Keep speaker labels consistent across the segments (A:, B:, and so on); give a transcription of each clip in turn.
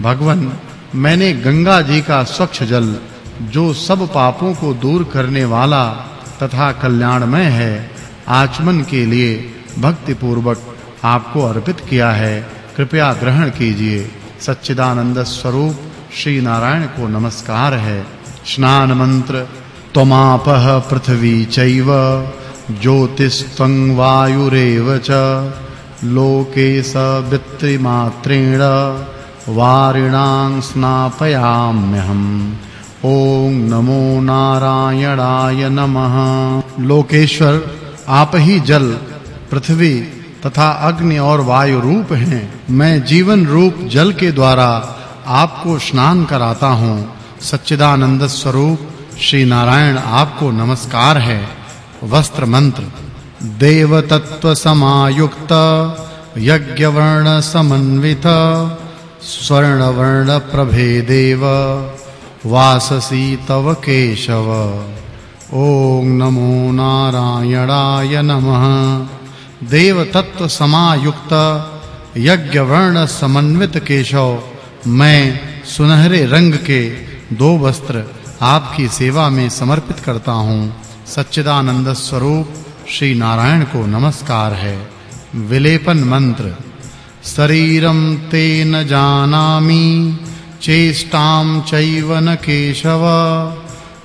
A: भगवन, मैंने गंगा जी का स्वच्छ जल, जो सब पापों को दूर करने वाला तथा कल्याणमय है, आचमन के लिए भक्ति पूर्वक आपको अर्पित किया है। कृपया ग्रहण कीजिए। सच्चिदानंद स्वरूप श्री नारायण को नमस्कार है। स्नान मंत्र त्वमापः पृथ्वी चैव, ज्योतिस्त्वं वायुरेव च लोके स सवित्रिमात्रेण वारिणां स्नापयाम्यहम्। ओम नमो नारायणाय नमः। लोकेश्वर, आप ही जल, पृथ्वी तथा अग्नि और वायु रूप हैं। मैं जीवन रूप जल के द्वारा आपको स्नान कराता हूँ। सच्चिदानंद स्वरूप, श्री नारायण आपको नमस्कार है। वस्त्र मंत्र। देव तत्व समायुक्त, यज्ञ वर्ण समन्वित स्वर्ण वर्ण प्रभेदेव वाससी तव केशव। ओम नमो नारायणाय नमः। देव तत्व समायुक्त यज्ञ वर्ण समन्वित केशव मैं सुनहरे रंग के दो वस्त्र आपकी सेवा में समर्पित करता हूँ। सच्चिदानंद स्वरूप श्री नारायण को नमस्कार है। विलेपन मंत्र। शरीरम तेन जानामि, चेष्टां चैव न केशव।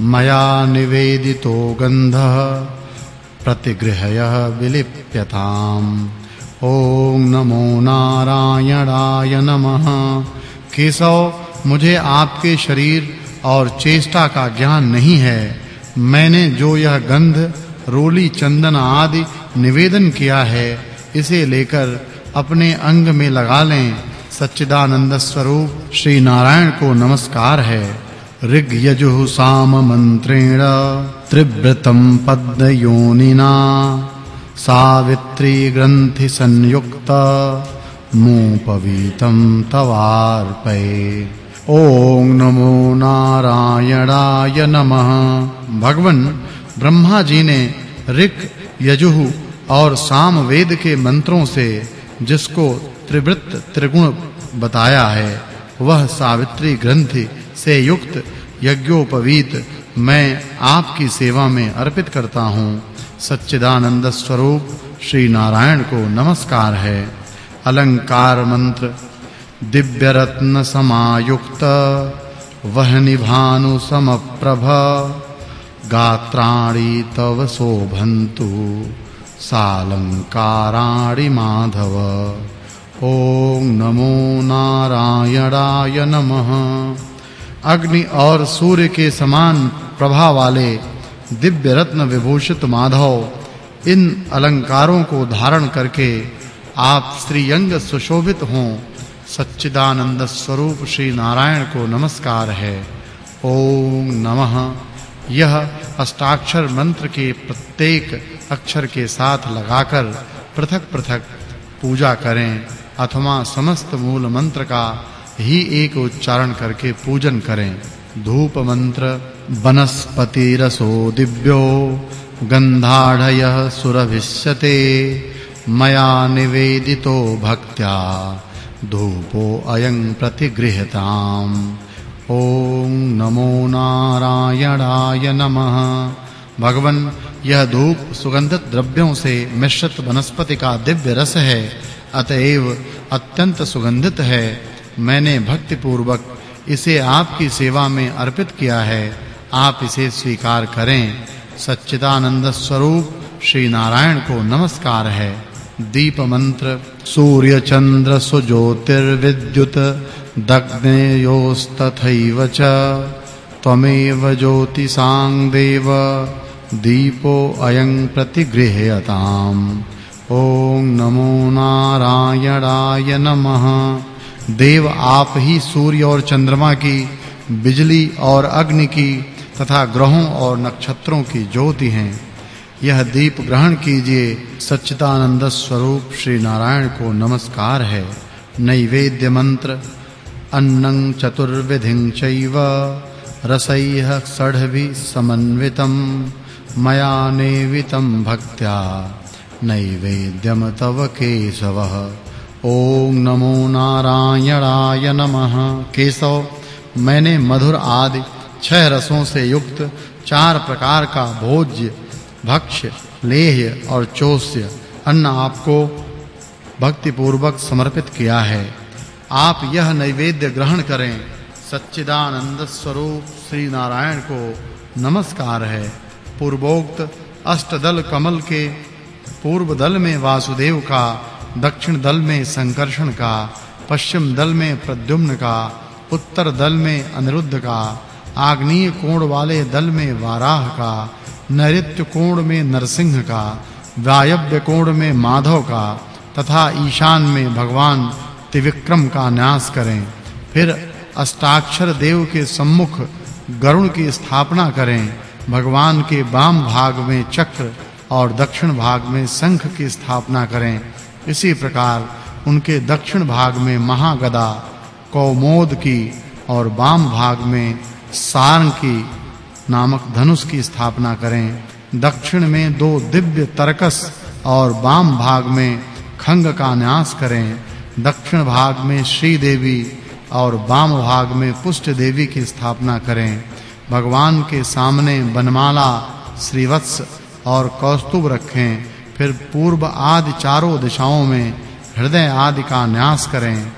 A: मया निवेदितो गन्धः, प्रतिगृहयः विलिप्यताम्। ॐ नमो नारायणाय नमः। केशव, मुझे आपके शरीर और चेष्टा का ज्ञान नहीं है। मैंने जो यह गंध, रोली चंदन आदि निवेदन किया है, इसे लेकर अपने अंग में लगा लें। सच्चिदानंद स्वरूप श्री नारायण को नमस्कार है। ऋग यजुः साम मंत्रेण। त्रिव्रतम पद्मयोनिना। सावित्री ग्रंथि संयुक्त। मूपवीतं तवार्पये। ओम नमो नारायणाय नमः। भगवन ब्रह्मा जी ने ऋग, यजुः और साम वेद के मंत्रों से जिसको त्रिवृत्त त्रिगुण बताया है, वह सावित्री ग्रंथि से युक्त यज्ञोपवीत मैं आपकी सेवा में अर्पित करता हूँ। सच्चिदानंद स्वरूप श्री नारायण को नमस्कार है। अलंकार मंत्र, दिव्य रत्न समायुक्त वहनि भानु समप्रभ, गात्राणि तव शोभन्तु। सालंकाराणि माधव। ओम नमो नारायणाय नमः। अग्नि और सूर्य के समान प्रभा वाले दिव्य रत्न विभूषित माधव, इन अलंकारों को धारण करके आप श्रीअंग सुशोभित हों। सच्चिदानंद स्वरूप श्री नारायण को नमस्कार है। ओम नमः। यह अष्टाक्षर मंत्र के प्रत्येक अक्षर के साथ लगाकर पृथक-पृथक पूजा करें। अथवा समस्त मूल मंत्र का ही एक उच्चारण करके पूजन करें। धूप मंत्र, वनस्पति रसो दिव्यो, गंधाढ़य सुरभिष्यते, मया निवेदितो भक्त्या, धूपो अयं प्रतिगृहताम् ओम नमो नारायणाय नमः। भगवन, यह धूप सुगंधित द्रव्यों से मिश्रित वनस्पति का दिव्य रस है, अतएव अत्यंत सुगंधित है। मैंने भक्ति पूर्वक इसे आपकी सेवा में अर्पित किया है। आप इसे स्वीकार करें। सच्चिदानंद स्वरूप श्री नारायण को नमस्कार है। दीप मंत्र सूर्य चंद्र, सुज्योतिर्विद्युत दग्नेयोस्तथैव च त्वमेव ज्योतिसां देव दीपो अयं प्रतिगृह्यताम्। ओम नमो नारायणाय नमः। देव आप ही सूर्य और चंद्रमा की, बिजली और अग्नि की, तथा ग्रहों और नक्षत्रों की ज्योति हैं। यह दीप ग्रहण कीजिए, सच्चिदानंद स्वरूप श्री नारायण को नमस्कार है। नैवेद्य मंत्र अन्नं चतुर्विधिं चैव रसैः षड्भि समन्वितं मया नेवितं भक्त्या नैवेद्यम तव केशवः। ओम नमो नारायणाय नमः। केशव, मैंने मधुर आदि छह रसों से युक्त चार प्रकार का भोज्य, भक्ष्य, लेह्य और चोष्य अन्न आपको भक्ति पूर्वक समर्पित किया है। आप यह नैवेद्य ग्रहण करें। सच्चिदानंद स्वरूप श्री नारायण को नमस्कार है। पूर्वोक्त अष्टदल कमल के पूर्व दल में वासुदेव का, दक्षिण दल में संकर्षण का, पश्चिम दल में प्रद्युम्न का, उत्तर दल में अनिरुद्ध का, आग्नेय कोण वाले दल में वाराह का, नैऋत्य कोण में नरसिंह का, वायव्य कोण में माधव का, तथा ईशान में भगवान त्रिविक्रम का न्यास करें। फिर अष्टाक्षर देव के सम्मुख गरुण की स्थापना करें। भगवान के वाम भाग में चक्र और दक्षिण भाग में शंख की स्थापना करें। इसी प्रकार उनके दक्षिण भाग में महागदा, कौमोद की और वाम भाग में सारंग की नामक धनुष की स्थापना करें। दक्षिण में दो दिव्य तरकस और वाम भाग में खंग का न्यास करें। दक्षिण भाग में श्री देवी और वाम भाग में पुष्ट देवी की स्थापना करें। भगवान के सामने बनमाला, श्रीवत्स और कौस्तुभ रखें। फिर पूर्व आदि चारों दिशाओं में हृदय आदि का न्यास करें।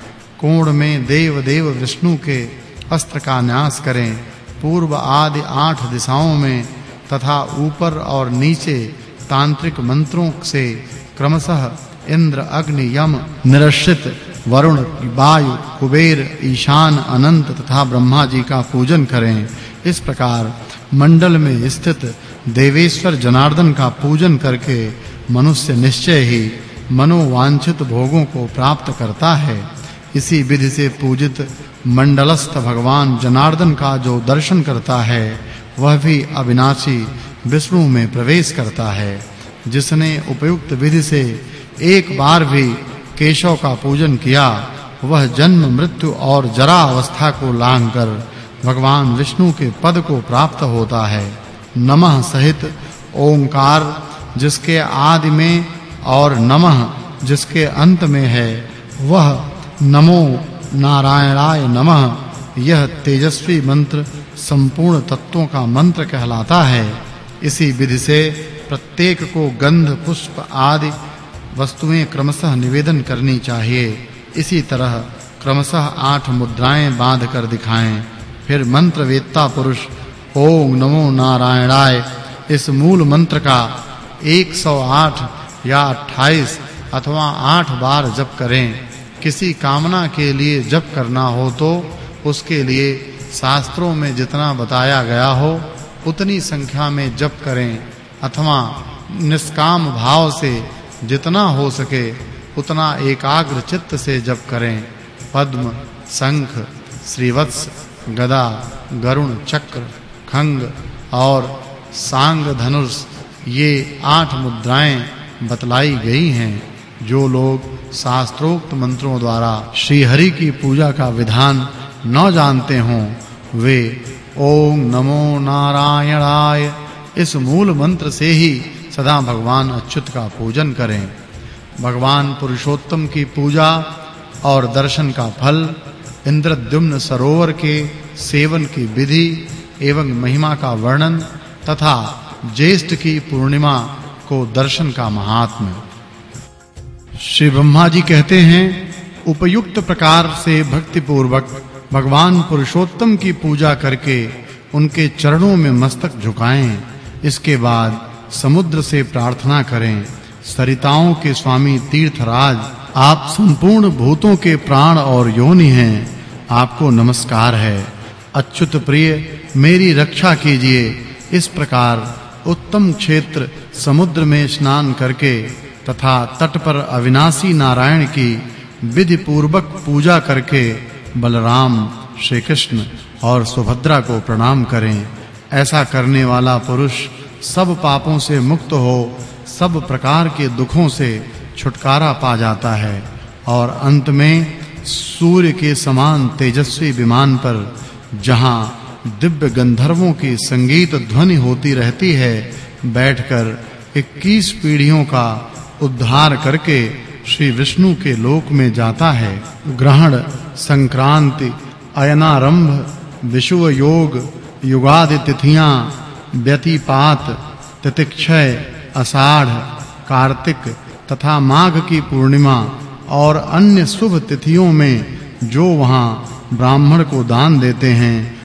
A: कोण में देव देव विष्णु के अस्त्र का न्यास करें। पूर्व आदि आठ दिशाओं में तथा ऊपर और नीचे तांत्रिक मंत्रों से क्रमशः इंद्र, अग्नि, यम निरश्रित वरुण, वायु, कुबेर, ईशान, अनंत तथा ब्रह्मा जी का पूजन करें। इस प्रकार मंडल में स्थित देवेश्वर जनार्दन का पूजन करके मनुष्य निश्चय ही मनोवांछित भोगों को प्राप्त करता है। इसी विधि से पूजित मंडलस्थ भगवान जनार्दन का जो दर्शन करता है, वह भी अविनाशी विष्णु में प्रवेश करता है, जिसने उपयुक्त विधि से एक बार भी केशव का पूजन किया, वह जन्म, मृत्यु और जरा अवस्था को लांग कर भगवान विष्णु के पद को प्राप्त होता है। नमः सहित ओंकार, जिसके आदि में और नमः, जिसके अंत में है, वह नमो नारायणाय नमः, यह तेजस्वी मंत्र संपूर्ण तत्वों का मंत्र कहलाता है। इसी विधि से प्रत्येक को गंध, पुष्प आदि वस्तुएँ क्रमशः निवेदन करनी चाहिए। इसी तरह क्रमशः आठ मुद्राएँ बाँध कर दिखाएँ। फिर मंत्र वेत्ता पुरुष, ओम नमो नारायणाय, इस मूल मंत्र का 108 या 28 अथवा 8 बार जप करें। किसी कामना के लिए जप करना हो तो उसके लिए शास्त्रों में जितना बताया गया हो, उतनी संख्या में जप करें अथवा निष्काम भाव से जितना हो सके उतना एकाग्र चित्त से जप करें। पद्म, शंख, श्रीवत्स, गदा, गरुण, चक्र, खंग और सांग धनुष, ये आठ मुद्राएँ बतलाई गई हैं, जो लोग शास्त्रोक्त मंत्रों द्वारा श्री हरि की पूजा का विधान न जानते हों, वे ओम नमो नारायणाय इस मूल मंत्र से ही सदा भगवान अच्युत का पूजन करें। भगवान पुरुषोत्तम की पूजा और दर्शन का फल, इंद्रद्युम्न सरोवर के सेवन की विधि एवं महिमा का वर्णन तथा ज्येष्ठ की पूर्णिमा को दर्शन का महात्म्य। श्री ब्रह्मा जी कहते हैं, उपयुक्त प्रकार से भक्ति पूर्वक भगवान पुरुषोत्तम की पूजा करके उनके चरणों में मस्तक झुकाएँ। इसके बाद समुद्र से प्रार्थना करें। सरिताओं के स्वामी तीर्थराज, आप संपूर्ण भूतों के प्राण और योनि हैं। आपको नमस्कार है। अच्युत प्रिय, मेरी रक्षा कीजिए। इस प्रकार उत्तम क्षेत्र समुद्र में स्नान करके तथा तट पर अविनाशी नारायण की विधि पूर्वक पूजा करके बलराम श्री कृष्ण और सुभद्रा को प्रणाम करें। ऐसा करने वाला पुरुष सब पापों से मुक्त हो, सब प्रकार के दुखों से छुटकारा पा जाता है। और अंत में, सूर्य के समान तेजस्वी विमान पर, जहाँ दिव्य गंधर्वों की संगीत ध्वनि होती रहती है, बैठकर 21 पीढ़ियों का उद्धार करके श्री विष्णु के लोक में जाता है। ग्रहण, संक्रांति, अयनारंभ विषुव योग युगादि तिथियाँ व्यतिपात, तितिक्षय आषाढ़ कार्तिक तथा माघ की पूर्णिमा और अन्य शुभ तिथियों में जो वहाँ ब्राह्मण को दान देते हैं।